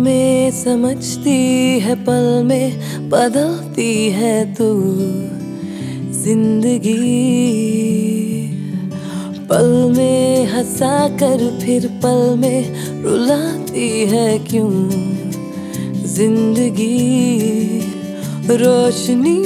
में समझती है, पल में बदलती है तू ज़िंदगी। पल में हंसा कर फिर पल में रुलाती है क्यों ज़िंदगी? रोशनी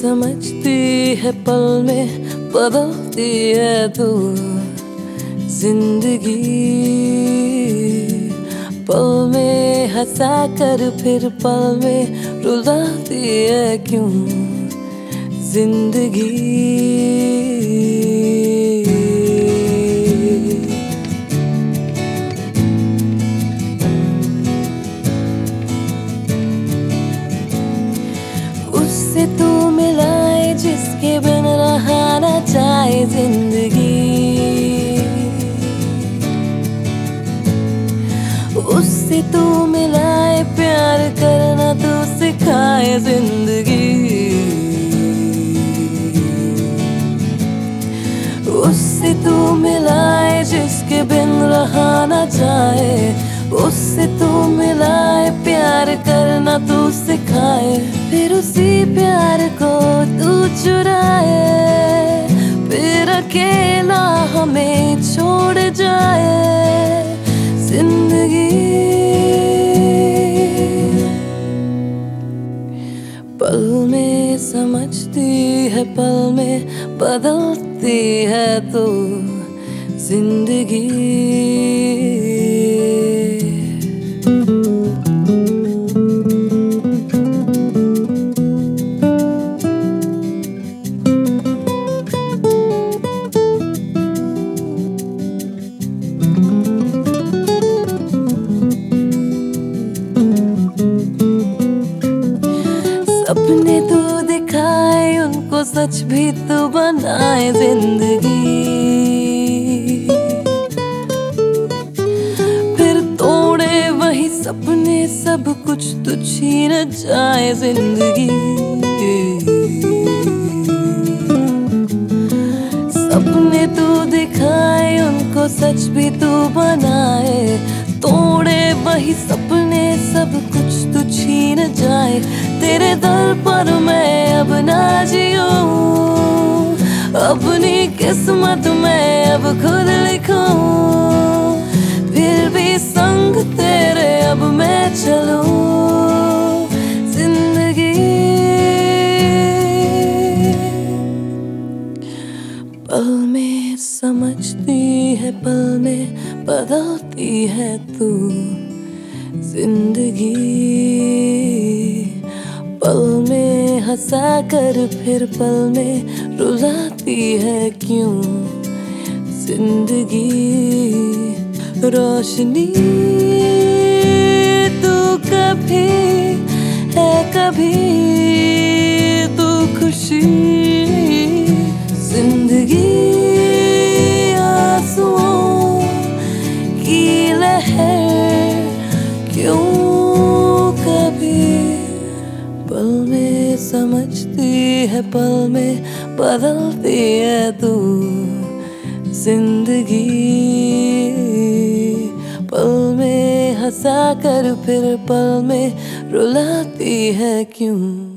समझती है पल में, बदलती है तू ज़िंदगी पल में हंसा कर, फिर पल में रुलाती है क्यों? ज़िंदगी उससे तू मिलाए प्यार करना तू सिखाए ज़िंदगी। उससे तू मिलाए जिसके बिन रहा ना जाए। उससे तू मिलाए प्यार करना तू सिखाए। फिर उसी प्यार को तू चुराए। फिर अकेला हमें छोड़ जाए। ज़िंदगी। पल में समझती है पल में बदलती है तो ज़िंदगी। दिखाए उनको, सच भी तो बनाए ज़िंदगी। फिर तोड़े वही सपने, सब कुछ तो छीन जाए ज़िंदगी। सपने तो दिखाए उनको, सच भी तो बनाए। तोड़े वही सपने, सब कुछ तो छीन जाए। तेरे दर पर मैं अब ना जियो। अपनी किस्मत में अब खुद लिखूं। फिर भी संग तेरे अब मैं चलूँ। ज़िंदगी। पल में समझती है, पल में है तू। ज़िंदगी। हंसा कर फिर पल में रुलाती है क्यों? ज़िंदगी रोशनी तू कभी है कभी तू खुशी। समझती है पल में, बदलती है तू ज़िंदगी। पल में हंसा कर फिर पल में रुलाती है क्यों?